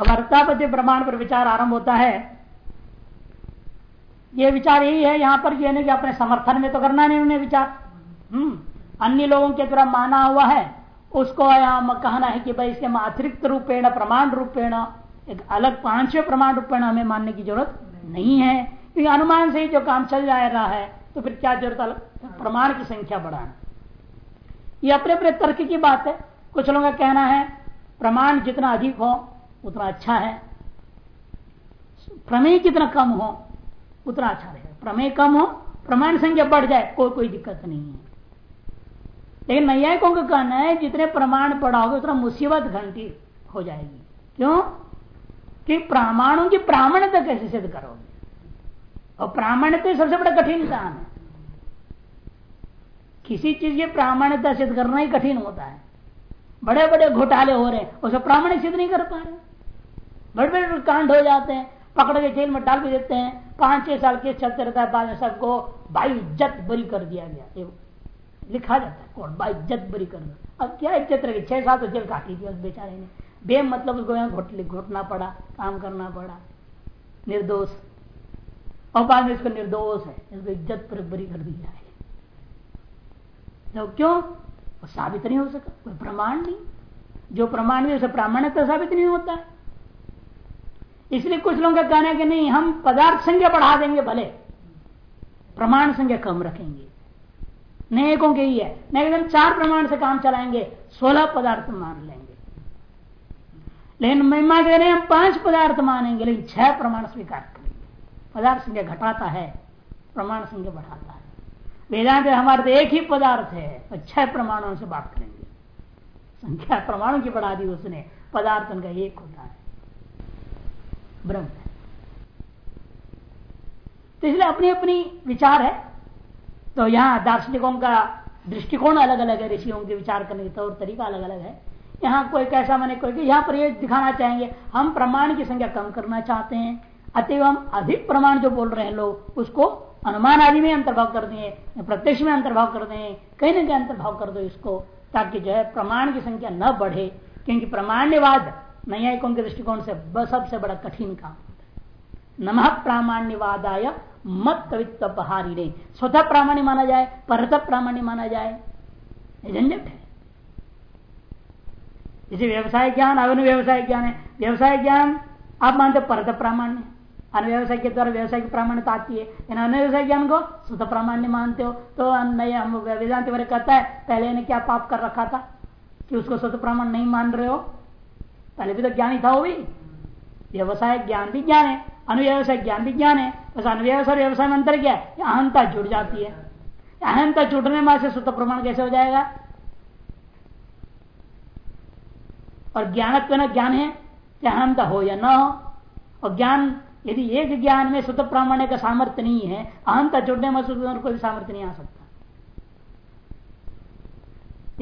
वर्तापति प्रमाण पर विचार आरंभ होता है, ये विचार यही है, यहाँ पर ये नहीं कि अपने समर्थन में तो करना नहीं उन्हें विचार। हम्म अन्य लोगों के द्वारा माना हुआ है, उसको यहाँ कहना है कि भाई इसके अतिरिक्त रूपेण, प्रमाण रूपेण, एक अलग पाँचवें प्रमाण रूपेण हमें मानने की ज़रूरत नहीं है। क्योंकि अनुमान से ही जो काम चल जा रहा है तो फिर क्या ज़रूरत अलग? प्रमाण की संख्या बढ़ाना। ये अपने अपने तर्क की बात है। कुछ लोगों का कहना है, प्रमाण जितना अधिक हो उतना अच्छा है। प्रमेय कितना कम हो, उतना अच्छा रहेगा। प्रमेय कम हो, प्रमाण संख्या बढ़ जाए, कोई कोई दिक्कत नहीं है। लेकिन नैयायिकों का कहना है, जितने प्रमाण पढ़ाओगे, उतना मुसीबत घंटी हो जाएगी। क्यों? कि प्रमाणों की प्रामाण्यता कैसे सिद्ध करोगे? और प्रामाण्यता सबसे बड़ा कठिन काम है। किसी चीज़ की प्रामाण्यता सिद्ध करना ही कठिन होता है। बड़े बड़े घोटाले हो रहे हैं, उसे प्रामाणिक सिद्ध नहीं कर पा रहे। बड़े बड़े कांड हो जाते हैं, पकड़ के जेल में डाल भी देते हैं। पाँच छह साल केस चलते रहता है, बाद में सबको बाई इज़्ज़त बरी कर दिया गया। लिखा जाता है कोर्ट बाई इज़्ज़त बरी कर दिया। अब क्या इज़्ज़त रहेगी छह साल तो जेल काटी थी उस बेचारे ने। बे मतलब उसको यहाँ घोटना पड़ा, काम करना पड़ा। निर्दोष। और बाद में इसको निर्दोष है, इसको इज़्ज़त पर बरी कर दिया है। तो क्यों? साबित नहीं हो सका, कोई प्रमाण नहीं। जो प्रमाण नहीं, उसे प्रामाण्यता साबित नहीं होता। है इसलिए कुछ लोगों का कहना है कि नहीं, हम पदार्थ संख्या बढ़ा देंगे भले। प्रमाण संख्या कम रखेंगे। नेकों के ही है। नहीं चार प्रमाण से काम चलाएँगे, सोलह पदार्थ मान लेंगे। लेकिन महिमा कह रहे हम पाँच पदार्थ मानेंगे, लेकिन छह प्रमाण स्वीकार करेंगे। पदार्थ संख्या घटाता है, प्रमाण संख्या बढ़ाता है। वेदांत हमारे तो एक ही पदार्थ है तो छह प्रमाणों से बात करेंगे। संख्या प्रमाणों की बढ़ा दी उसने, पदार्थ उनका एक होता है। ब्रह्म है। तो इसलिए अपनी अपनी विचार है। तो यहाँ दार्शनिकों का दृष्टिकोण अलग अलग है, ऋषियों के विचार करने का तौर तरीका अलग अलग है। यहाँ कोई कैसा मैंने कोई यहाँ पर ये दिखाना चाहेंगे, हम प्रमाण की संख्या कम करना चाहते हैं, अतएव हम अधिक प्रमाण जो बोल रहे हैं लोग, उसको अनुमान आदि में अंतर्भाव कर दिए प्रत्यक्ष में अंतर्भाव कर दें, कहीं ना कहीं अंतर्भाव कर दो इसको, ताकि जो है प्रमाण की संख्या न बढ़े, क्योंकि प्रमाण्यवाद न्यायिकों के दृष्टिकोण से सबसे बड़ा कठिन काम। नम प्रामाण्यवादाय मत कवित्व पहाड़ी नहीं स्वतः प्रामाण्य माना जाए, परत प्रामाण्य माना जाए। झंझट है। इसे व्यवसाय ज्ञान अवन व्यवसाय ज्ञान है। व्यवसाय ज्ञान, आप मानते परत प्रामाण्य। अनव्यवसाय के द्वारा व्यवसाय की प्रामाण्यता आती है। इन अनव्यवसाय ज्ञान को स्वतः प्रामाण्य मानते हो। तो हम वेदांत वर्ग कहता है, पहले ने क्या पाप कर रखा था कि उसको स्वतः प्रामाण्य नहीं मान रहे हो? पहले भी तो ज्ञान ही था वो भी। व्यवसाय ज्ञान भी ज्ञान है, अनुव्यवसाय ज्ञान भी ज्ञान है, बस अनुव्यवसाय और व्यवसाय में अंतर क्या है? अहंता जुड़ जाती है। अहंता जुड़ने में से स्वतः प्रमाण कैसे हो जाएगा? और ज्ञानत्व न ज्ञान है अहंता हो या न हो। और ज्ञान, यदि एक ज्ञान में स्वतः प्रामाण्य का सामर्थ्य नहीं है, अहंता जुड़ने में कोई सामर्थ्य नहीं आ सकता।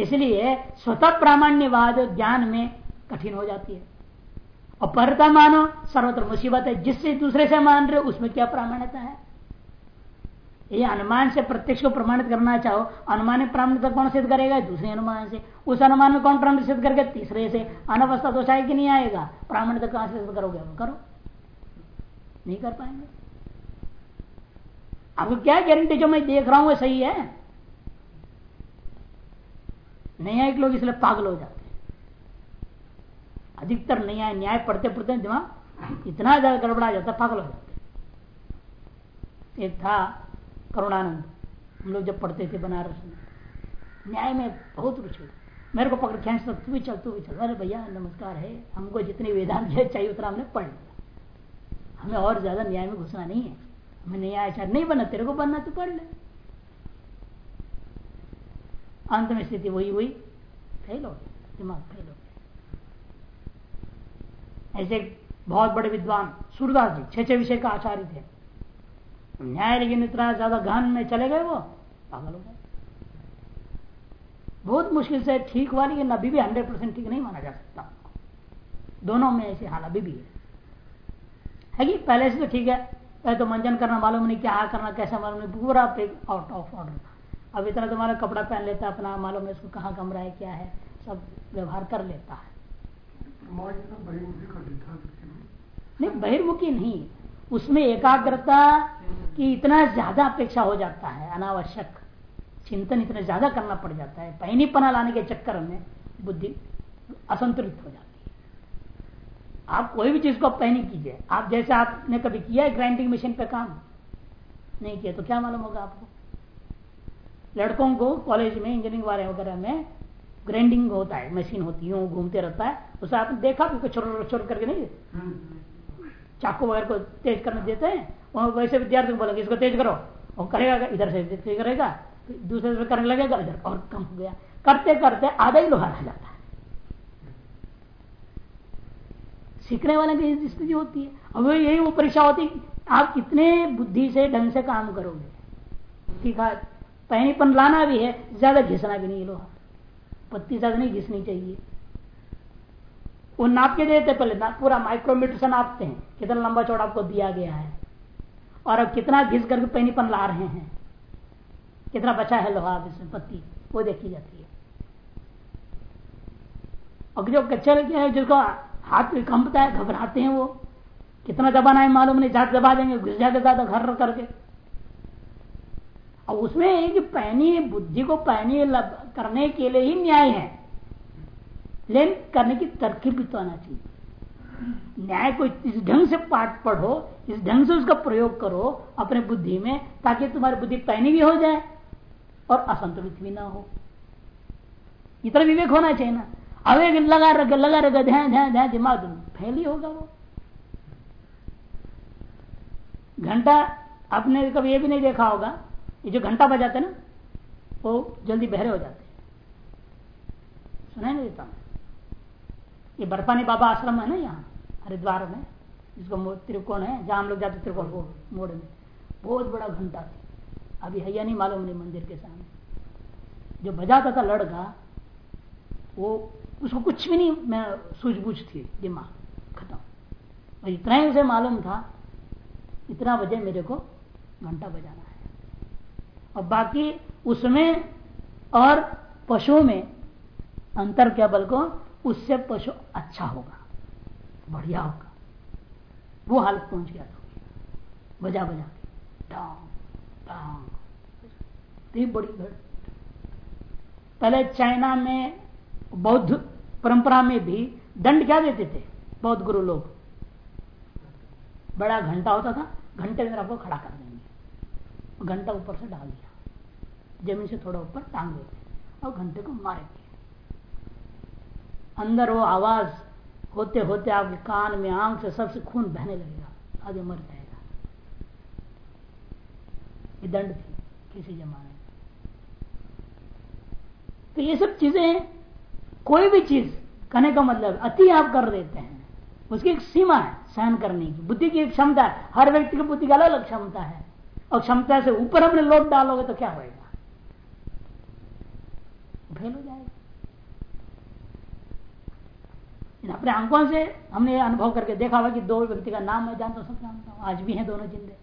इसलिए स्वतः प्रामाण्यवाद ज्ञान में कठिन हो जाती है। और परता मानो, सर्वत्र मुसीबत है। जिससे दूसरे से मान रहे उसमें क्या प्रामाण्यता है? ये अनुमान से प्रत्यक्ष को प्रमाणित करना चाहो, अनुमान प्रामाण्यता कौन सिद्ध करेगा? दूसरे अनुमान से। उस अनुमान में कौन प्रमाणित सिद्ध करके तीसरे से। अनवस्था दोष आएगी नहीं आएगा? प्रामाणिकता कहाँ से सिद्ध करोगे? करो। नहीं कर पाएँगे। आपको क्या गारंटी जो मैं देख रहा हूँ, वो सही है। नहीं एक लोग इसलिए पागल हो जाते अधिकतर नहीं आए, न्याय पढ़ते पढ़ते दिमाग इतना ज़्यादा गड़बड़ा जाता, पागल हो जाते। एक था करुणानंद, हम लोग जब पढ़ते थे बनारस में। न्याय में बहुत रुचि मेरे को पकड़ खेच तू भी चल, तू भी चल। अरे भैया, नमस्कार है, हमको जितनी वेदांत चाहिए उतना हमने पढ़ लिया। हमें और ज़्यादा न्याय में घुसना नहीं है। हमें न्याय आचार नहीं बनना, तेरे को बनना तो पढ़ ले। अंत में स्थिति वही हुई फेल हो दिमाग फेल हो ऐसे बहुत बड़े विद्वान, सूरदास जी छह छह विषय का आचार्य थे। न्याय लेकिन इतना ज़्यादा गहन में चले गए वो, पागल हो गए। बहुत मुश्किल से ठीक हुआ, लेकिन अभी भी हंड्रेड परसेंट ठीक नहीं माना जा सकता दोनों में ऐसे हाल अभी भी है। है कि पहले से तो ठीक है, पहले तो मंजन करना मालूम नहीं क्या करना, कैसा मालूम नहीं, पूरा आउट ऑफ़ ऑर्डर था। अब इतना तुम्हारा कपड़ा पहन लेता, अपना मालूम है इसको कहाँ कमरा है, क्या है, सब व्यवहार कर लेता है। नहीं, बहिर्मुखी नहीं उसमें एकाग्रता की इतना ज़्यादा अपेक्षा हो जाता है, अनावश्यक। चिंतन इतना ज़्यादा करना पड़ जाता है। पहनी पना लाने के चक्कर में बुद्धि असंतुलित हो जाती है। आप कोई भी चीज़ को पहनी कीजिए। आप जैसे आपने कभी किया है ग्राइंडिंग मशीन पे काम? नहीं किया तो क्या मालूम होगा आपको? लड़कों को कॉलेज में इंजीनियरिंग वाले वगैरह में ग्राइंडिंग होता है मशीन होती है घूमते रहता है उसे आपने देखा छोड़ छोड़ करके नहीं? चाकू वगैरह को तेज करने देते हैं वैसे विद्यार्थी को बोलेंगे इसको तेज करो और करेगा इधर से तेज करेगा दूसरे से करने लगेगा इधर और कम हो गया। करते करते आधा ही लोहा रह जाता है। सीखने वाले की स्थिति होती है। अब यही वो परीक्षा होती है आप कितने बुद्धि से ढंग से काम करोगे। ठीक है पहनीपन लाना भी है ज़्यादा घिसना भी नहीं लोहा। पत्ती ज़्यादा नहीं घिसनी चाहिए। वो नाप के देते पहले ना, पूरा माइक्रोमीटर से नापते हैं। कितना लंबा चौड़ा आपको दिया गया है। और अब कितना घिस करके पहनीपन ला रहे हैं। कितना बचा है लोहा इसमें पत्ती, वो देखी जाती है। और जो कच्चे क्या है, जिसको हाथ कंपता है, घबराते हैं वो। कितना दबाना है मालूम नहीं जात दबा देंगे, घुस जाते ज़्यादा घर करके। और उसमें पैनी बुद्धि को पैनी करने के लिए ही न्याय है। लेकिन करने की तरकीब भी तो आना चाहिए। न्याय को इस ढंग से पाठ पढ़ो, इस ढंग से उसका प्रयोग करो अपने बुद्धि में, ताकि तुम्हारी बुद्धि पैनी भी हो जाए और असंतुलित भी ना हो। इतना विवेक होना चाहिए ना। अवेग लगा रखे लगा रखे ध्यान ध्यान ध्यान दिमाग फैल होगा वो। घंटा आपने कभी ये भी नहीं देखा होगा, ये जो घंटा बजाते ना, वो जल्दी बहरे हो जाते सुना नहीं देता। ये बर्फानी बाबा आश्रम है ना यहाँ, हरिद्वार में, जिसको त्रिकोण है, जहाँ हम लोग जाते त्रिकोण वो मोड़ में। बहुत बड़ा घंटा था। अभी है या नहीं मालूम नहीं मंदिर के सामने। जो बजाता था लड़का, वो उसको कुछ भी नहीं मैं सूझबूझ थी, दिमाग खत्म। और इतना ही उसे मालूम था, इतना बजे मेरे को घंटा बजाना है। और बाकी उसमें और पशुओं में अंतर क्या बल को? उससे पशु अच्छा होगा, बढ़िया होगा। वो हालत पहुँच गया था। बजा बजा। के तो बड़ी घट पहले चाइना में, बौद्ध परंपरा में भी दंड क्या देते थे? बौद्ध गुरु लोग। बड़ा घंटा होता था, घंटे में आपको खड़ा कर देंगे। घंटा ऊपर से डाल दिया। ज़मीन से थोड़ा ऊपर टांग देते। और घंटे को मारेंगे। अंदर वो आवाज़ होते होते आपके कान में आँख से सबसे खून बहने लगेगा, आगे मर जाएगा। ये दंड थी, किसी जमाने में। तो ये सब चीज़ें, कोई भी चीज़ कहने का मतलब अति आप कर देते हैं। उसकी एक सीमा है सहन करने की। बुद्धि की एक क्षमता है। हर व्यक्ति की बुद्धि की अलग अलग क्षमता है। और क्षमता से ऊपर अपने लोट डालोगे तो क्या होएगा? फेल हो जाएगा। अपने अंकों से हमने अनुभव करके देखा हुआ कि दो व्यक्ति का नाम मैं जानता सब जानता हूँ आज भी हैं, दोनों जिंदे।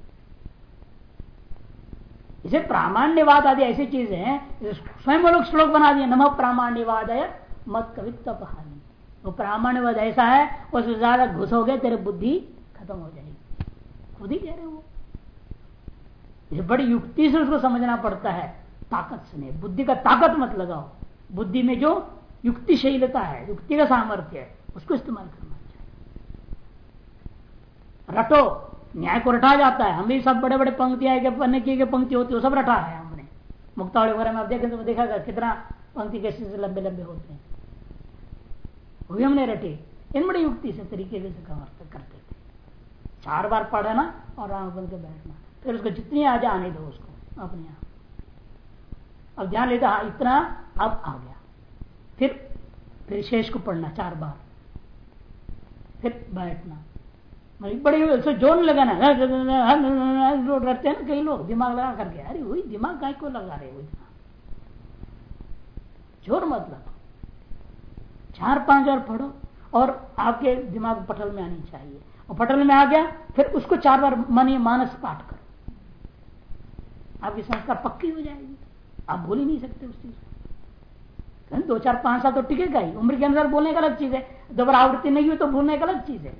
इसे प्रामाण्यवाद आदि ऐसी चीज़ें हैं स्वयं लोग श्लोक बना दिए, नम प्रामाण्यवाद है मत कवित्व हानि वो प्रामाण्यवाद ऐसा है उसमें ज़्यादा घुस गए, तेरे बुद्धि खत्म हो जाएगी। खुद ही कह रहे वो बड़ी युक्ति से उसको समझना पड़ता है, ताकत से बुद्धि का ताकत मत लगाओ। बुद्धि में जो युक्तिशीलता है, युक्ति का सामर्थ्य है उसको इस्तेमाल करना चाहिए। रटो, न्याय को रटा जाता है। हम भी सब बड़े बड़े पंक्तियाँ के पंक्ति होती है सब रटा है हमने। मुक्तावली वगैरह में आप देखें तो देखा कितना पंक्ति कैसे लंबे लंबे होते हैं। वो भी हमने रटे। इन बड़ी युक्ति से, तरीके से करते थे। चार बार पढ़ना और आँख बंद के बैठना। फिर उसको जितनी आ आने दो उसको, अपने आप। अब ध्यान लेता हाँ इतना अब आ गया। फिर फिर शेष को पढ़ना, चार बार। फिर बैठना। बड़े से ज़ोर लगाना। डरते हैं कई लोग। दिमाग लगा करके, अरे वही दिमाग काय को लगा रहे हो ज़ोर मत चार पाँच बार पढ़ो और आपके दिमाग पटल में आनी चाहिए। और पटल में आ गया, फिर उसको चार बार मन मानस पाठ करो। आपकी संस्कार पक्की हो जाएगी। आप बोल ही नहीं सकते उस चीज़ को। दो चार पाँच साल तो टिकेगा ही उम्र के अनुसार बोलने का अलग चीज़ है। दोबारा आवृत्ति नहीं हुई तो भूलने एक अलग चीज़ है।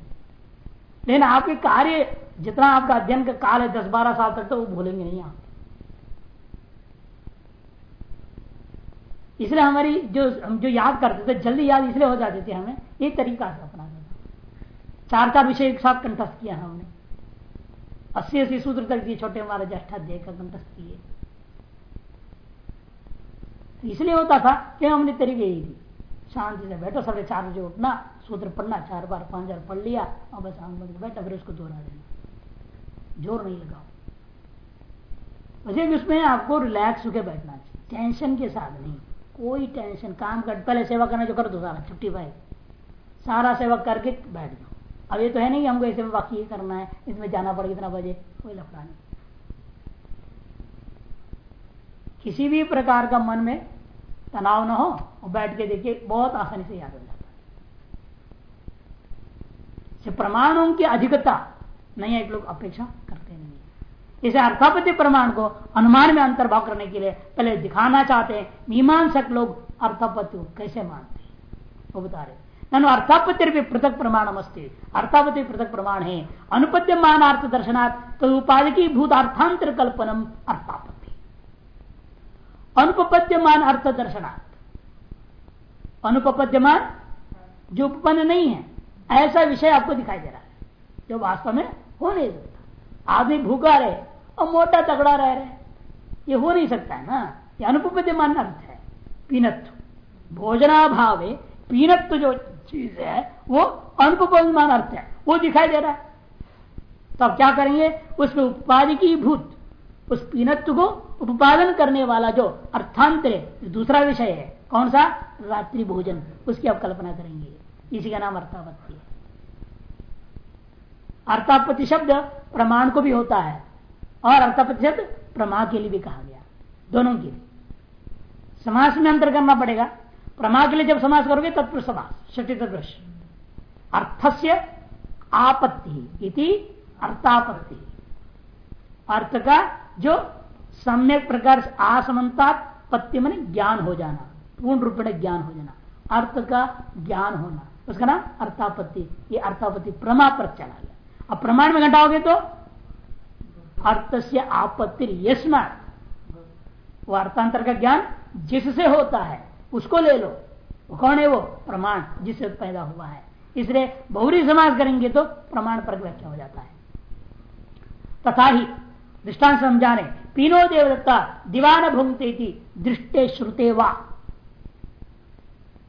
लेकिन आपके कार्य, जितना आपका अध्ययन का काल है, दस बारह साल तक तो वो भूलेंगे नहीं आप। इसलिए हमारी जो, हम जो याद करते थे, जल्दी याद इसलिए हो जाती थी हमें, ये तरीका से अपना। चार चार विषय एक साथ कंठस्थ किया हमने। अस्सी अस्सी सूत्र तक दिए, छोटे हमारे ज्येष्ठाध्याय का कंठस्थ किए। इसलिए होता था कि हमने तरीके यही थी। शांति से बैठो सबसे चार बजे उठना, सूत्र पढ़ना, चार बार पाँच बार पढ़ लिया, और बस आँख बैठा, फिर उसको दोहरा देना। ज़ोर नहीं लगाओ। वैसे भी उसमें आपको रिलैक्स होकर बैठना चाहिए। टेंशन के साथ नहीं। कोई टेंशन काम कर, पहले सेवा करना जो कर दो, सारा, छुट्टी पाए। सारा सेवा करके बैठ जाओ। अब ये तो है नहीं हमको ऐसे में बाकी ये करना है, इसमें जाना पड़ेगा इतना बजे, कोई लफड़ा नहीं। किसी भी प्रकार का मन में तनाव ना हो और बैठ के देखिए, बहुत आसानी से याद हो जाता है। प्रमाणों की अधिकता, नहीं एक लोग अपेक्षा करते नहीं इसे अर्थापति प्रमाण को अनुमान में अंतर्भाव करने के लिए पहले दिखाना चाहते हैं, मीमांसक लोग अर्थापति को कैसे मानते हैं? वो बता रहे ननु, अर्थापत्ति भी पृथक प्रमाण अस्ती। अर्थापत्ति पृथक प्रमाण है। अनुपद्यमान अर्थ दर्शनात् तो उपाधि भूत अर्थांतर कल्पनम अर्थापत्ति। अनुपद्यमान अर्थ दर्शनार्थ अनुपद्यमान जो उपपन्न नहीं है, ऐसा विषय आपको दिखाई दे रहा है, जो वास्तव में हो नहीं सकता। आदमी भूखा रहे, और मोटा तगड़ा रह रहे, ये हो नहीं सकता है ना? ये अनुपद्यमान अर्थ है, पीनत्व। भोजनाभाव पीनत्व जो चीज़ है, वो अनुपमान अर्थ है, वो दिखाई दे रहा है। तो क्या करेंगे? उसमें उपाधि की भूत, उस पीनत्व को उत्पादन करने वाला जो अर्थांतर दूसरा विषय है, कौन सा? रात्रि भोजन। उसकी आप कल्पना करेंगे। इसी का नाम अर्थापत्ति है। अर्थापत्ति शब्द प्रमाण को भी होता है, और अर्थापत्ति शब्द प्रमा के लिए भी कहा गया। दोनों के लिए। समास में अंतर करना पड़ेगा। प्रमा के लिए जब समास करोगे, तत्पुरुष समास षठी तत्पुरुष अर्थस्य आपत्ति इति अर्थापत्ति। अर्थ का जो सम्यक प्रकार से आसमता पत्ति मन ज्ञान हो जाना, पूर्ण रूप में ज्ञान हो जाना, अर्थ का ज्ञान होना। उसका नाम अर्थापत्ति। ये अर्थापत्ति प्रमा पर चला गया। अब प्रमाण में घटाओगे तो अर्थ से आपत्ति वो अर्थांतर का ज्ञान जिससे होता है, उसको ले लो। कौन है वो? प्रमाण, जिससे पैदा हुआ है। इसलिए बहुरी समाज करेंगे तो प्रमाण पर व्याख्या हो जाता है। तथा ही, दृष्टांत समझाने पीनो देवदत्ता दीवान भूंगते दृष्टे श्रुते वा।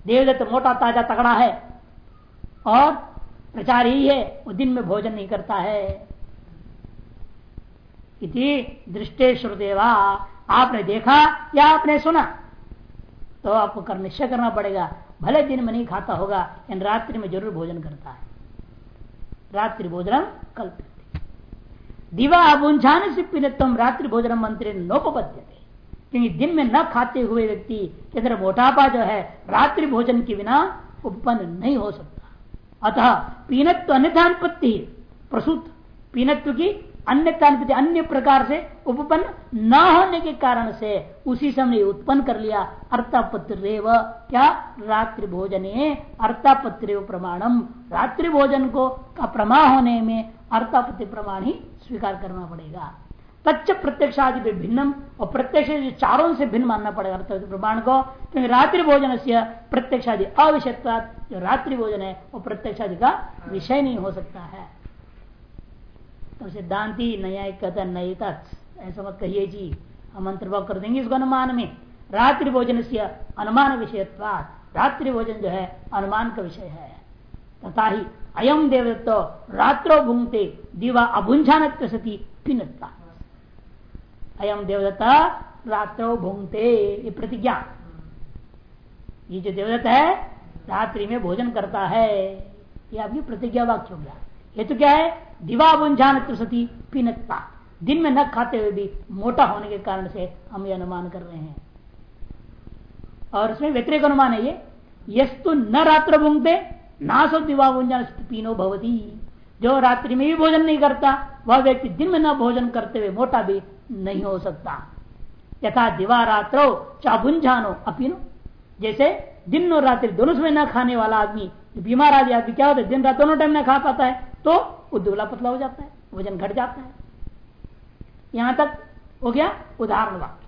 देवदत्त मोटा ताज़ा तगड़ा है और प्रचार ही है, वो दिन में भोजन नहीं करता है। इति, दृष्टे श्रुदेवा आपने देखा या आपने सुना? तो आपको कर निश्चय करना पड़ेगा, भले दिन में नहीं खाता होगा इन रात्रि में ज़रूर भोजन करता है। रात्रि भोजन कल्पित दिवा अबुंझान से पिनत्म रात्रि भोजन मंत्री नोपद्य क्योंकि दिन में न खाते हुए व्यक्ति के अंदर मोटापा जो है, रात्रि भोजन के बिना उत्पन्न नहीं हो सकता। अतः पीनत्व अन्यथानुपत्ति प्रसूत। पीनत्व की अन्य अन्य प्रकार से उपपन्न न होने के कारण से उसी समय उत्पन्न कर लिया अर्थापत्र क्या? रात्रि भोजन अर्थापत्र प्रमाणम। रात्रि भोजन को का प्रमा होने में अर्थापत्ति प्रमाण ही स्वीकार करना पड़ेगा। तच्च प्रत्यक्ष आदि भिन्नम, और प्रत्यक्ष चारों से भिन्न मानना पड़ेगा अर्थ प्रमाण को क्योंकि रात्रि भोजन से प्रत्यक्ष आदि अविषय जो रात्रि भोजन है, वो प्रत्यक्ष आदि का विषय नहीं हो सकता है। तो सिद्धांति नया कहता नहीं ऐसा मत कहिए जी। हम अंतर्भाव कर देंगे इसको अनुमान में। रात्रि भोजन से अनुमान विषय रात्रि भोजन जो है, अनुमान का विषय है। तथा ही अयम देवदत्त रात्रो भूंगते दिवा अभुंझान सती पिनता अयम देवदत्ता रात्रो भूंगते प्रतिज्ञा। ये जो देवदत्त है, रात्रि में भोजन करता है, ये आपकी प्रतिज्ञा वाक्य हो गया। ये तो क्या है, दिवा बुंझान सती पीनता दिन में न खाते हुए भी मोटा होने के कारण से हम ये अनुमान कर रहे हैं। और इसमें व्यतिरिक अनुमान है ये। यस्तु न रात्र भूंगते ना सो दिवा बुंझान पीनो भवती। जो रात्रि में भी भोजन नहीं करता, वह व्यक्ति दिन में न भोजन करते हुए मोटा भी नहीं हो सकता। यथा दिवा रात्रो चाबुंझानो अपीनो। जैसे दिन और रात्रि दोनों समय न खाने वाला आदमी बीमार आदि आदमी क्या होता है? दिन रात दोनों टाइम न खा पाता है तो वो दुबला पतला हो जाता है, वज़न घट जाता है। यहाँ तक हो गया उदाहरण वाक्य।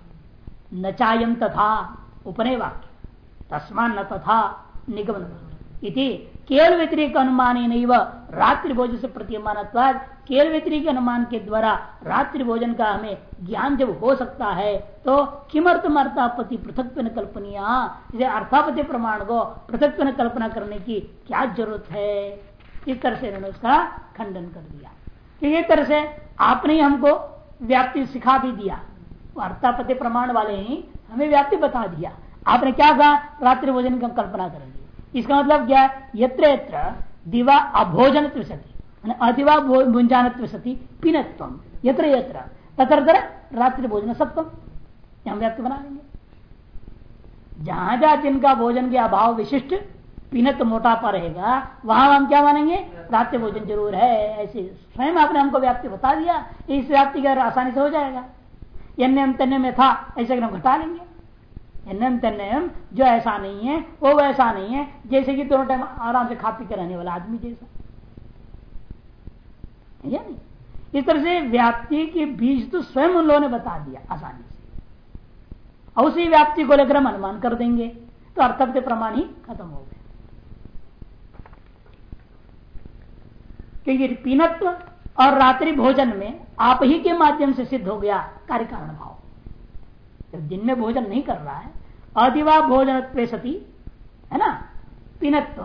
न चायम तथा, उपनय वाक्य। तस्मान न तथा, निगमन इति केवल व्यतिरिक अनुमान ही नहीं वह रात्रि भोजन से प्रतिमान केवल व्यतिरिक अनुमान के द्वारा रात्रि भोजन का हमें ज्ञान जब हो सकता है तो किमर्थम अर्थापति पृथक कल्पनिया? इसे अर्थापति प्रमाण को पृथक कल्पना करने की क्या ज़रूरत है? इस तरह से इन्होंने उसका खंडन कर दिया। इस तरह से आपने हमको व्याप्ति सिखा भी दिया। अर्थापति प्रमाण वाले ही हमें व्याप्ति बता दिया। आपने क्या कहा? रात्रि भोजन की कल्पना करेंगे। इसका मतलब क्या है? यत्र यत्र दिवा अभोजन सती। अदिवा भुंजान सती, पीनत्व। यत्र यत्र। तत्र रात्रि भोजन सत्व हम व्याप्ति बना लेंगे। जहाँ जहाँ जिनका भोजन के अभाव विशिष्ट पीनत मोटापा रहेगा, वहाँ हम क्या मानेंगे? रात्रि भोजन ज़रूर है। ऐसे स्वयं आपने हमको व्याप्ति बता दिया। इस व्याप्ति का आसानी से हो जाएगा। यम तन्य में था ऐसे हम घटा लेंगे। एनम तन्यम जो ऐसा नहीं है, वो वैसा नहीं है, जैसे कि दोनों टाइम आराम से खा पी के रहने वाला आदमी जैसा। या नहीं? इस तरह से व्याप्ति के बीज तो स्वयं उन लोगों ने बता दिया आसानी से। और उसी व्याप्ति को लेकर हम अनुमान कर देंगे तो अर्थव्य प्रमाण ही खत्म हो गए क्योंकि पीनत्व और रात्रि भोजन में आप ही के माध्यम से सिद्ध हो गया कार्य कारण भाव। दिन में भोजन नहीं कर रहा है अधिवा भोजन सती, है ना? पीनत्व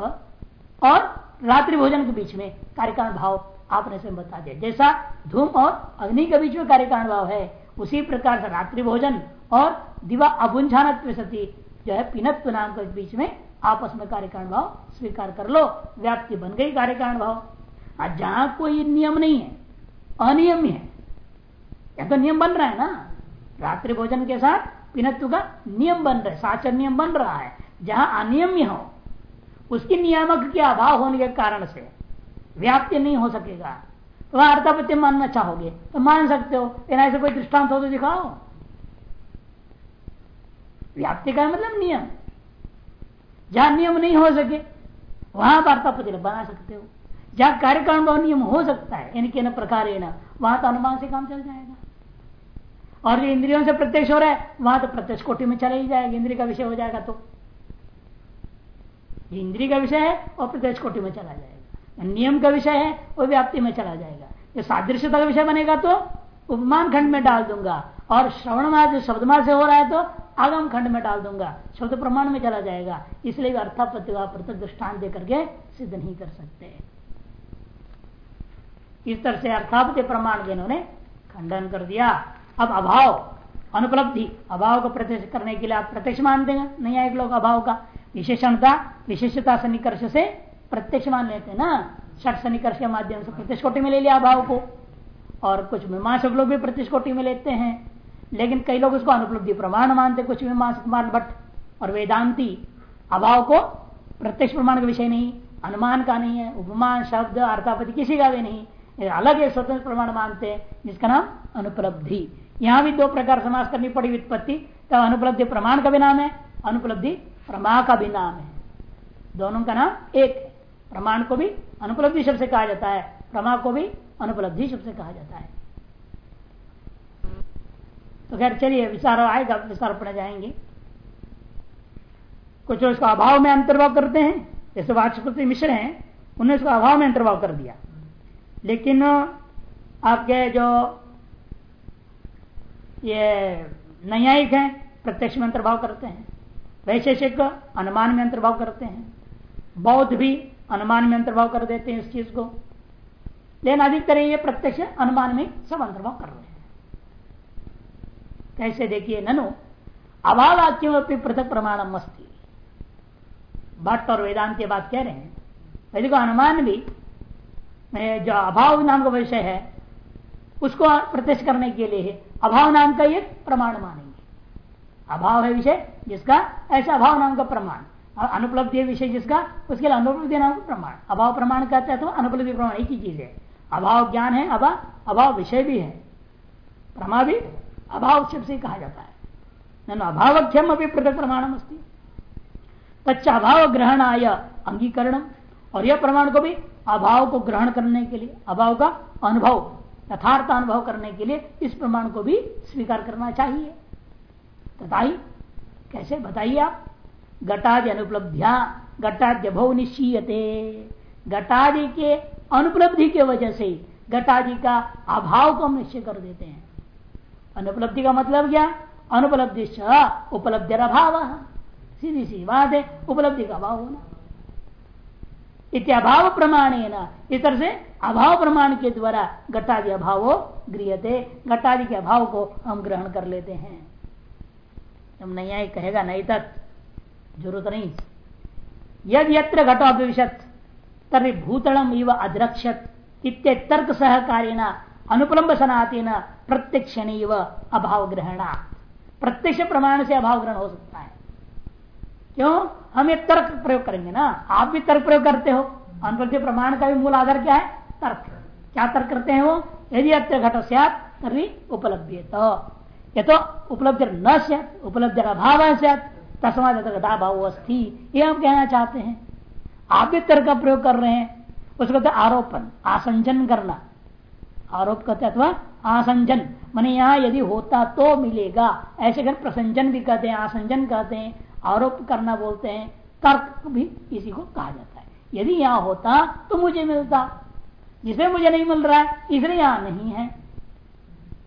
और रात्रि भोजन के बीच में कार्यकारण भाव आपने से बता दिया। जैसा धूम और अग्नि के बीच में कार्यकारण भाव है, उसी प्रकार से रात्रि भोजन और दिवा अभुंझान सती जो है पीनत्व नाम के बीच में आपस में कार्यकारण भाव स्वीकार कर लो। व्याप्ति बन गई कार्यकारण भाव। जहाँ कोई नियम नहीं है, अनियम है। या तो नियम बन रहा है ना? रात्रि भोजन के साथ पिनत्व का नियम बन रहा है, साचर नियम बन रहा है। जहाँ अनियम्य हो, उसकी नियामक के अभाव होने के कारण से व्याप्ति नहीं हो सकेगा। तो वहाँ अर्थापत्य मानना चाहोगे तो मान सकते हो, लेकिन ऐसे कोई दृष्टांत हो तो दिखाओ। व्याप्ति का मतलब नियम। जहाँ नियम नहीं हो सके, वहाँ अर्थापत्य बना सकते हो। जहाँ कार्यक्रम नियम हो सकता है, इनके न प्रकार वहाँ तो अनुमान से काम चल जाएगा। और जो इंद्रियों से प्रत्यक्ष हो रहा है, वहाँ तो प्रत्यक्ष कोटि में चला ही जाएगा, इंद्रिय का विषय हो जाएगा तो। इंद्रिय का विषय है और प्रत्यक्ष कोटि में चला जाएगा। नियम का विषय है, वो व्याप्ति में चला जाएगा। जो सादृश्यता का विषय बनेगा तो उपमान खंड में डाल दूँगा और श्रवण मार्ग, शब्द मार्ग से हो रहा है तो आगम खंड में डाल दूँगा। शब्द प्रमाण में चला जाएगा। इसलिए अर्थापत्ति पृथक दृष्टान दे करके सिद्ध नहीं कर सकते। इस तरह से अर्थापत्ति प्रमाण के इन्होंने खंडन कर दिया। अब अभाव, अनुपलब्धि, अभाव को प्रत्यक्ष करने के लिए आप प्रत्यक्ष मानते हैं। नहीं आए लोग अभाव का। विशेषणता, विशेषता सन्निकर्ष से प्रत्यक्ष मान लेते हैं ना। षट सन्निकर्ष के माध्यम से प्रत्यक्ष कोटि में ले लिया अभाव को। और कुछ मीमांसक लोग भी प्रत्यक्ष कोटि में लेते हैं। लेकिन कई लोग उसको अनुपलब्धि प्रमाण मानते कुछ मीमांसक मान भट्ट और वेदांति अभाव को प्रत्यक्ष प्रमाण का विषय नहीं, अनुमान का नहीं है, उपमान, शब्द, अर्थापति किसी का भी नहीं। अलग एक स्वतंत्र प्रमाण मानते हैं, जिसका नाम अनुपलब्धि। यहाँ भी दो प्रकार समास करनी पड़ी वित्पत्ति तब अनुपलब्धि प्रमाण का भी नाम है, अनुपलब्धि प्रमा का भी नाम है। दोनों का नाम एक है। प्रमाण को भी अनुपलब्धि शब्द से कहा जाता है, प्रमा को भी अनुपलब्धि शब्द से कहा जाता है। तो खैर, चलिए विचार आएगा विचार पढ़े जाएँगे। कुछ उसको अभाव में अंतर्भाव करते हैं, जैसे वाचस्पति मिश्र हैं, उन्होंने उसको अभाव में अंतर्भाव कर दिया। लेकिन आपके जो ये न्यायिक है, प्रत्यक्ष में अंतर्भाव करते हैं। वैशेषिक अनुमान में अंतर्भाव करते हैं। बौद्ध भी अनुमान में अंतर्भाव कर देते हैं इस चीज़ को। लेकिन अधिकतर ये प्रत्यक्ष अनुमान में सब अंतर्भाव कर रहे हैं। कैसे देखिए, ननु अभाव में पृथक प्रमाणम अस्ती। भट्ट और वेदांत की बात कह रहे हैं। यदि को अनुमान भी, जो अभाव नाम का विषय है, उसको प्रत्यक्ष करने के लिए अभाव नाम का एक प्रमाण मानेंगे। अभाव है विषय, जिसका ऐसा अभाव नाम का प्रमाण। अनुपलब्धि विषय, जिसका, उसके लिए अनुपलब्धि नाम का प्रमाण। अभाव प्रमाण कहते हैं तो अनुपलब्धि प्रमाण एक ही चीज़ है। अभाव ज्ञान है, अभाव अभाव विषय भी है। प्रमा भी अभाव शब्द से कहा जाता है। अभावख्यम अभी पृथक प्रमाणम अस्ती। अभाव ग्रहण आय अंगीकरण और यह प्रमाण को भी अभाव को ग्रहण करने के लिए, अभाव का अनुभव यथार्थ अनुभव करने के लिए इस प्रमाण को भी स्वीकार करना चाहिए। तथा कैसे बताइए आप? घटादि अनुपलब्धिया, घटाद्य भव निश्चीयते। घटादि के अनुपलब्धि के वजह से घटादि का अभाव को हम निश्चय कर देते हैं। अनुपलब्धि का मतलब क्या? अनुपलब्धि उपलब्धि अभाव सीधी सी बात है, उपलब्धि का अभाव होना। इत्याभाव प्रमाण है ना इस तरह से अभाव प्रमाण के द्वारा घटादि अभाव गृहते घटादि के अभाव को हम ग्रहण कर लेते हैं। हम नहीं कहेगा नहीं तत्, ज़रूरत नहीं। यद यत्र घटो भविष्यत तभी भूतलम इव अद्रक्षत इत्य तर्क सहकारिणा, अनुपलम्ब सनातीन प्रत्यक्ष अभाव ग्रहणा प्रत्यक्ष प्रमाण से अभाव ग्रहण हो सकता है। क्यों? हम ये तर्क प्रयोग करेंगे ना। आप भी तर्क प्रयोग करते हो। अनुपलब्धि प्रमाण का भी मूल आधार क्या है? तर्क। क्या तर्क करते हैं वो? यदि अत्र घट सभी उपलब्धि तो ये तो उपलब्धि न उपलब्धि अभाव तस्मात घटा भाव अस्थि ये हम कहना चाहते हैं। आप भी तर्क का प्रयोग कर रहे हैं। उसको कहते आरोपन, आसंजन करना। आरोप कहते अथवा आसंजन। माने यहाँ यदि होता तो मिलेगा। ऐसे कर प्रसंजन भी कहते हैं, आसंजन कहते हैं आरोप करना बोलते हैं, तर्क भी इसी को कहा जाता है। यदि यहाँ होता तो मुझे मिलता। जिसमें मुझे नहीं मिल रहा है, इसलिए यहाँ नहीं है।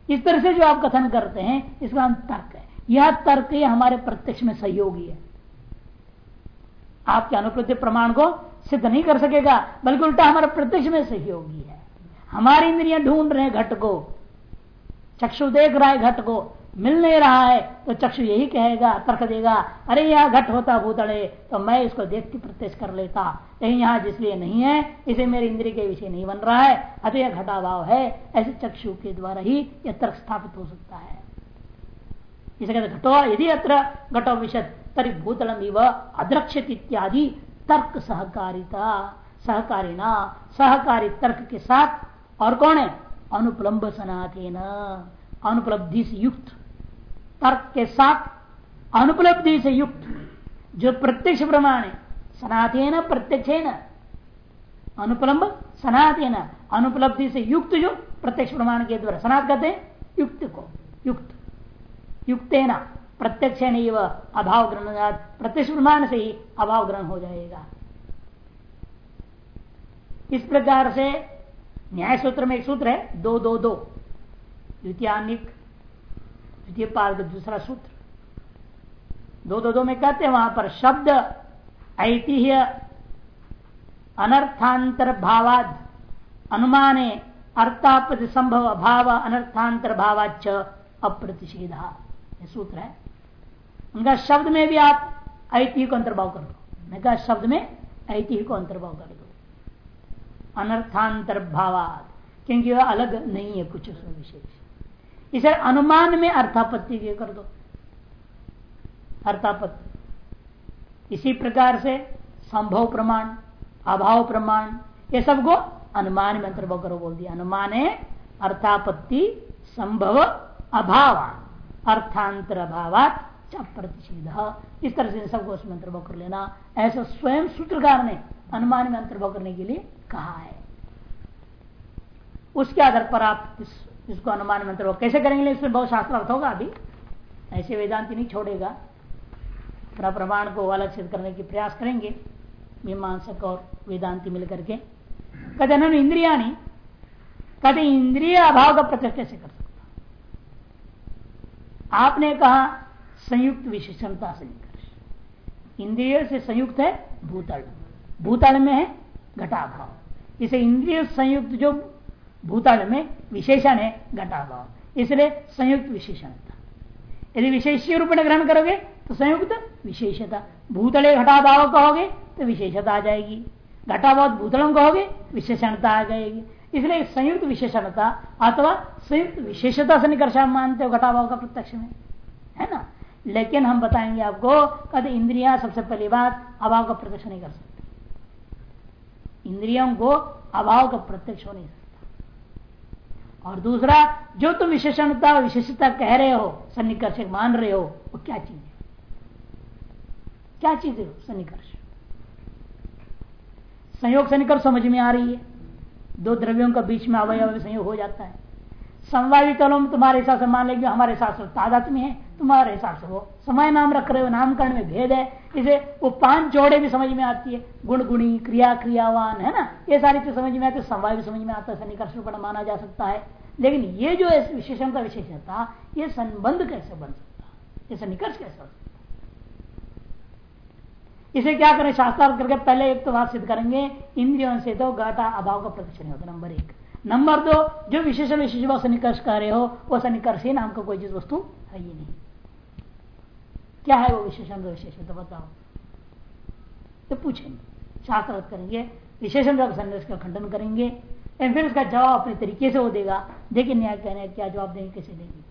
इस तरह से जो आप कथन करते हैं, इसका नाम तर्क है। यह तर्क हमारे प्रत्यक्ष में सहयोगी है। आपके अनुपृत्ति प्रमाण को सिद्ध नहीं कर सकेगा, बल्कि उल्टा हमारे प्रत्यक्ष में सहयोगी है। हमारी इंद्रियाँ ढूंढ रहे घट को। चक्षु देख रहा है घट को। मिल नहीं रहा है तो चक्षु यही कहेगा, तर्क देगा, अरे, यह घट होता भूतड़े तो मैं इसको देख के प्रत्यक्ष कर लेता। लेकिन यहाँ जिसलिए नहीं है, इसे मेरे इंद्रिय के विषय नहीं बन रहा है, अतः यह घटाभाव है। ऐसे चक्षु के द्वारा ही यह तर्क स्थापित हो सकता है। इसे कहते घटो, यदि अत्र घटो विशद तरी भूतलम इव अद्रक्षित इत्यादि तर्क सहकारिता, सहकारिणा, सहकारी तर्क के साथ और कौन है? अनुपलम्ब सनातेन, अनुपलब्धि से युक्त। तर्क के साथ अनुपलब्धि से युक्त, जो प्रत्यक्ष प्रमाण है, सनातेन प्रत्यक्ष अनुपलम्ब सनातेन, अनुपलब्धि से युक्त जो प्रत्यक्ष प्रमाण के द्वारा, सनात कहते हैं, युक्त को, युक्त, युक्तेना प्रत्यक्ष अभाव ग्रहण प्रत्यक्ष प्रमाण से ही अभाव ग्रहण हो जाएगा। इस प्रकार से न्याय सूत्र में एक सूत्र है, दो दो दो द्वितीयानिक द्वितीय पाल का दूसरा सूत्र। दो दो दो में कहते हैं, वहाँ पर शब्द ऐतिह्य अनर्थांतर भावाद अनुमाने अर्थापति संभव, अभाव अनर्थांतर भावाच अप्रतिषेधा। ये सूत्र है। उनका शब्द में भी आप ऐतिह्य को अंतर्भाव कर दो। मैं कहा शब्द में ऐतिह्य को अंतर्भाव कर दो। अनर्थांतर भावाद क्योंकि वह अलग नहीं है कुछ उसमें विशेष। इसे अनुमान में अर्थापत्ति कर दो। अर्थापत्ति। इसी प्रकार से संभव प्रमाण अभाव प्रमाण ये सबको अनुमान में अंतर्भव करो बोल दिया। अनुमान है अर्थापत्ति संभव अभाव। अर्थांतर अभावात प्रतिषेध। इस तरह से सबको उसमें अंतर्भव कर लेना। ऐसा स्वयं सूत्रकार ने अनुमान में अंतर्भव करने के लिए कहा है। उसके आधार पर आप इस, इसको अनुमान मंत्र अंतर्भव कैसे करेंगे, इसमें बहुत शास्त्र अर्थ होगा अभी। ऐसे वेदांति नहीं छोड़ेगा। अपना प्रमाण को अलग सिद्ध करने की प्रयास करेंगे, मीमांसक और वेदांति मिलकर के। कहते न इंद्रिया नहीं कहते इंद्रिय अभाव का प्रत्यक्ष कैसे कर सकता आपने कहा, संयुक्त विशेषणता से निकर्ष इंद्रिय से संयुक्त है, भूतल। भूतल में है, घटाभाव। इसे इंद्रिय संयुक्त जो भूतल में विशेषण है घटाभाव। इसलिए संयुक्त विशेषणता। यदि विशेष रूप में ग्रहण करोगे तो संयुक्त विशेषता। भूतले घटाभाव कहोगे तो विशेषता आ जाएगी। घटाभाव भूतलों कहोगे, विशेषणता आ जाएगी। इसलिए संयुक्त विशेषणता अथवा संयुक्त विशेषता से निकर्ष मानते हो घटाभाव का प्रत्यक्ष में। है ना? लेकिन हम बताएँगे आपको कद इंद्रिया सबसे पहली बात, अभाव का प्रत्यक्ष नहीं कर सकती। इंद्रियों को अभाव का प्रत्यक्ष हो नहीं सकता और दूसरा, जो तुम विशेषणता विशेषता कह रहे हो सन्निकर्षक मान रहे हो, वो क्या चीज़ है? क्या चीज़ है सन्निकर्ष। संयोग सन्निकर्ष समझ में आ रही है। दो द्रव्यों का बीच में अवयव संयोग हो जाता है। समवायु तलों तुम्हारे हिसाब से मान लेंगे हमारे हिसाब से तादात में है, तुम्हारे हिसाब से वो समय नाम रख रहे हो, नामकरण में भेद है। इसे वो पाँच जोड़े भी समझ में आती है। गुण गुणी क्रिया, क्रियावान, है ना? ये सारी चीज़ समझ में आती है समय भी समझ में आता है, सन्निकर्ष रूप माना जा सकता है। लेकिन ये जो विशेषण का विशेषता, ये संबंध कैसे बन सकता ये सन्निकर्ष कैसे सकता इसे क्या करें? शास्त्रार्थ करके पहले एक तो बात सिद्ध करेंगे, इंद्रियों से तो घाटा अभाव का प्रदर्शन होता नंबर एक। नंबर दो, जो विशेष विशेष सन्निकर्ष कर रहे हो वो सन्निकर्ष ही नाम का कोई चीज़, वस्तु है ही नहीं। क्या है वो विशेषण विशेष तो बताओ। तो पूछेंगे। शास्त्र करेंगे। विशेषण का संदेश का खंडन करेंगे। फिर उसका जवाब अपने तरीके से वो देगा। देखिए न्याय कहने क्या जवाब देंगे, कैसे देंगे?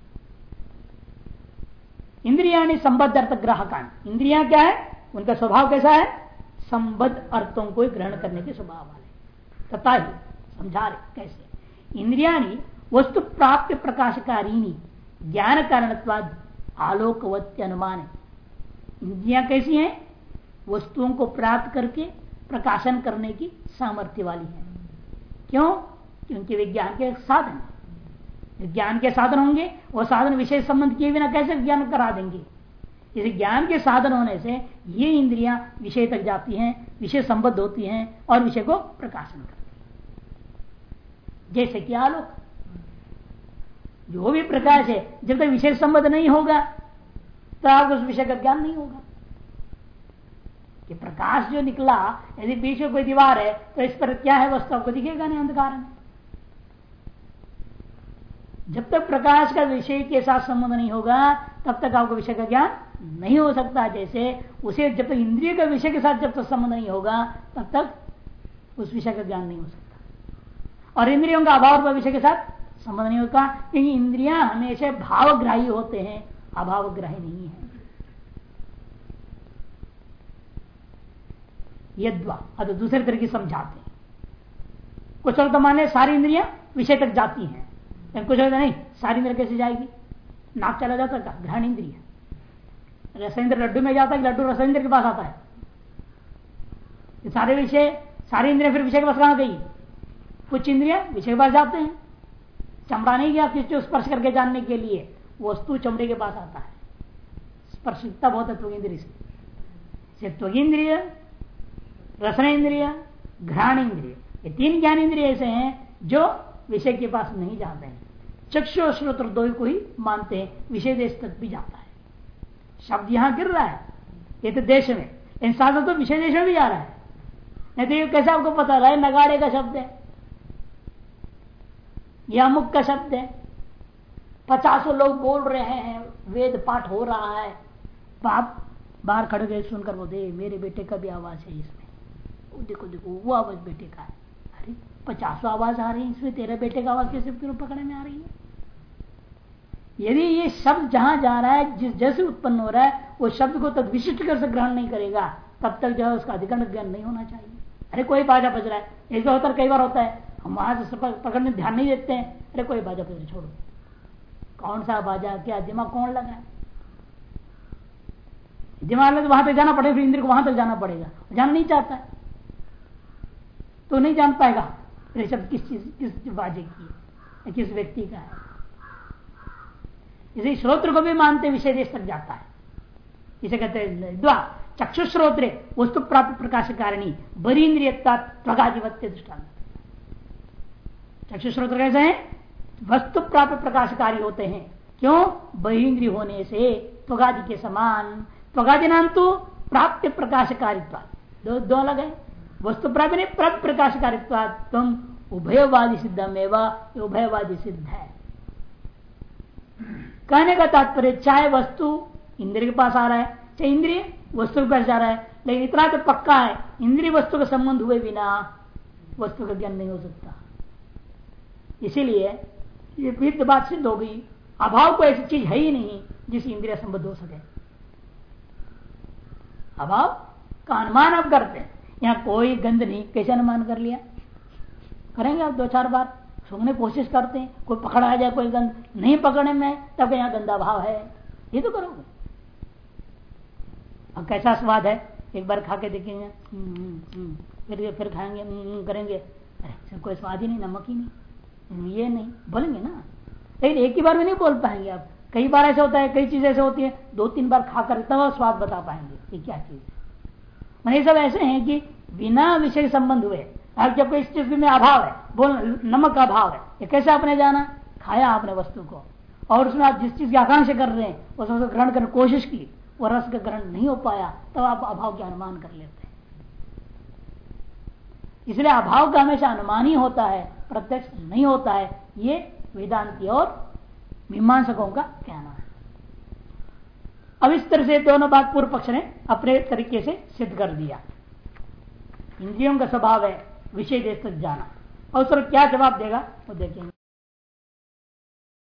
इंद्रिया संबद्ध अर्थ ग्राहकान। इंद्रिया क्या है? उनका स्वभाव कैसा है? संबद्ध अर्थों को ग्रहण करने के स्वभाव वाले। तथा ही समझा रहे कैसे? इंद्रिया वस्तु प्राप्त प्रकाशकारी ज्ञान कारण आलोकवत्य अनुमान इंद्रिया कैसी हैं? वस्तुओं को प्राप्त करके प्रकाशन करने की सामर्थ्य वाली है। क्यों? क्योंकि विज्ञान के साधन विज्ञान के साधन होंगे, वो साधन विषय संबंध किए बिना कैसे ज्ञान करा देंगे? इस ज्ञान के साधन होने से ये इंद्रियाँ विषय तक जाती हैं, विषय संबद्ध होती हैं और विषय को प्रकाशन करती जैसे कि आलोक। जो भी प्रकाश है, जब तक विषय संबंध नहीं होगा तो आपको उस विषय का ज्ञान नहीं होगा। कि प्रकाश जो निकला, यदि बीच में कोई दीवार है तो इस पर क्या है वस्तु, आपको दिखेगा नहीं अंधकार जब तक प्रकाश का विषय के साथ संबंध नहीं होगा, तब तक आपको विषय का ज्ञान नहीं हो सकता। जैसे उसे जब तक इंद्रिय का विषय के साथ जब तक संबंध नहीं होगा, तब तक उस विषय का ज्ञान नहीं हो सकता। और इंद्रियों का अभाव विषय के साथ संबंध नहीं होता। क्योंकि इंद्रियाँ हमेशा भावग्राही होते हैं, अभावग्राही नहीं है। यद्वा अब तो दूसरे तरीके समझाते हैं। कुछ लोग तो माने सारी इंद्रियाँ विषय तक जाती हैं कुछ लोग नहीं, सारी इंद्रिया कैसे जाएगी? नाक चला जाता है ग्रहण इंद्रिय। रसेंद्र लड्डू में जाता है लड्डू रसेंद्र के पास आता है? सारे विषय, सारी इंद्रिया फिर विषय के पास कहाँ गई? कुछ इंद्रिया विषय के पास जाते हैं। चमड़ा नहीं गया किस स्पर्श करके जानने के लिए। वस्तु चमड़े के पास आता है। स्पर्शिकता बहुत है त्वगिंद्रिय से। त्वगिंद्रिय रसन इंद्रिय, घ्राण इंद्रिय। ये तीन ज्ञान इंद्रिय ऐसे हैं जो विषय के पास नहीं जाते हैं। चक्षु और श्रोत्र दो को ही मानते हैं। विषय देश तक भी जाता है। शब्द यहाँ गिर रहा है। ये तो देश में। इन साधन तो विषय देश में भी जा रहा है। नहीं तो ये कैसे आपको पता रहा है? नगाड़े का शब्द है। यह का शब्द है। पचासों लोग बोल रहे हैं, वेद पाठ हो रहा है। बाप, बाहर खड़े गए, सुनकर दे मेरे बेटे का भी आवाज़ है इसमें। देखो देखो, वो आवाज़ बेटे का है। अरे, पचासों आवाज़ आ रही है इसमें, तेरे बेटे का आवाज़ कैसे पकड़ने में आ रही है? यदि ये शब्द जहाँ जा रहा है, जिस, जैसे उत्पन्न हो रहा है, वो शब्द को तक विशिष्ट कर से ग्रहण नहीं करेगा। तब तक जो है, उसका अधिकरण ज्ञान नहीं होना चाहिए। अरे, कोई बाजा बज रहा है। ऐसा होता है, कई बार होता है। हम वहाँ से पकड़ने ध्यान नहीं देते हैं। अरे, कोई बाजा बज छोड़ो। कौन सा बाजा, क्या दिमाग कौन लगा दिमाग में वहाँ तक जाना पड़ेगा, फिर इंद्र को वहाँ तक जाना पड़ेगा। जाना नहीं चाहता है। तो नहीं जान पाएगा शब्द किस चीज़, किस बाजे की है किस व्यक्ति का है। इसे श्रोत्र को भी मानते विषय देश तक जाता है। इसे कहते हैं, द्वा चक्षु श्रोत्र वस्तु प्राप्त प्रकाश कारिणी बरी इंद्रियता प्रगाधिपत्य दृष्टान चक्षु श्रोत्र कैसे हैं वस्तु प्राप्त प्रकाशकारी होते हैं। क्यों? बहिंद्री होने से त्वगादि के समान त्वगादि नाम तो प्राप्त प्रकाशकारित्व। दो, दो अलग है। वस्तु प्राप्त नहीं प्राप्त प्रकाशकारित्व। तुम उभयवादी सिद्धम एवं उभयवादी सिद्ध है। कहने का तात्पर्य चाहे वस्तु इंद्रिय के पास आ रहा है चाहे इंद्रिय वस्तु के पास जा रहा है लेकिन इतना तो पक्का है इंद्रिय वस्तु का संबंध हुए बिना वस्तु का ज्ञान नहीं हो सकता। इसीलिए ये बात सिद्ध हो गई। अभाव को ऐसी चीज़ है ही नहीं जिस इंद्रिय संबद्ध हो सके। अभाव का अनुमान आप करते हैं। यहाँ कोई गंध नहीं कैसे अनुमान कर लिया? करेंगे आप दो चार बार। सुनने कोशिश करते हैं कोई पकड़ आ जाए कोई गंध नहीं पकड़ने में तब यहाँ गंदा भाव है। ये तो करोगे। अब कैसा स्वाद है? एक बार खा के देखेंगे। हम्म, हम्म, हम्म, फिर फिर खाएँगे करेंगे। अरे कोई स्वाद ही नहीं नमक ही नहीं। ये नहीं, बोलेंगे ना। लेकिन एक ही बार में नहीं बोल पाएँगे आप। कई बार ऐसा होता है, कई चीज़ें ऐसे होती है, दो तीन बार खाकर तब स्वाद बता पाएँगे ये क्या चीज़ मैंने सब ऐसे हैं कि बिना विषय संबंध हुए अब जब इस चीज़ में अभाव है, बोल, नमक का अभाव है, ये कैसे आपने जाना? खाया आपने वस्तु को। और उसमें आप जिस चीज़ की आकांक्षा कर रहे हैं उसमें ग्रहण करने कोशिश की, वो रस का ग्रहण नहीं हो पाया, तब तो आप अभाव के अनुमान कर लेते हैं। इसलिए अभाव का हमेशा अनुमान ही होता है प्रत्यक्ष नहीं होता है, ये वेदांति और मीमांसकों का कहना है। अब इस तरह से दोनों बात पूर्व पक्ष ने अपने तरीके से सिद्ध कर दिया। इंद्रियों का स्वभाव है, विषय देश तक जाना। और उस क्या जवाब देगा, वो देखेंगे।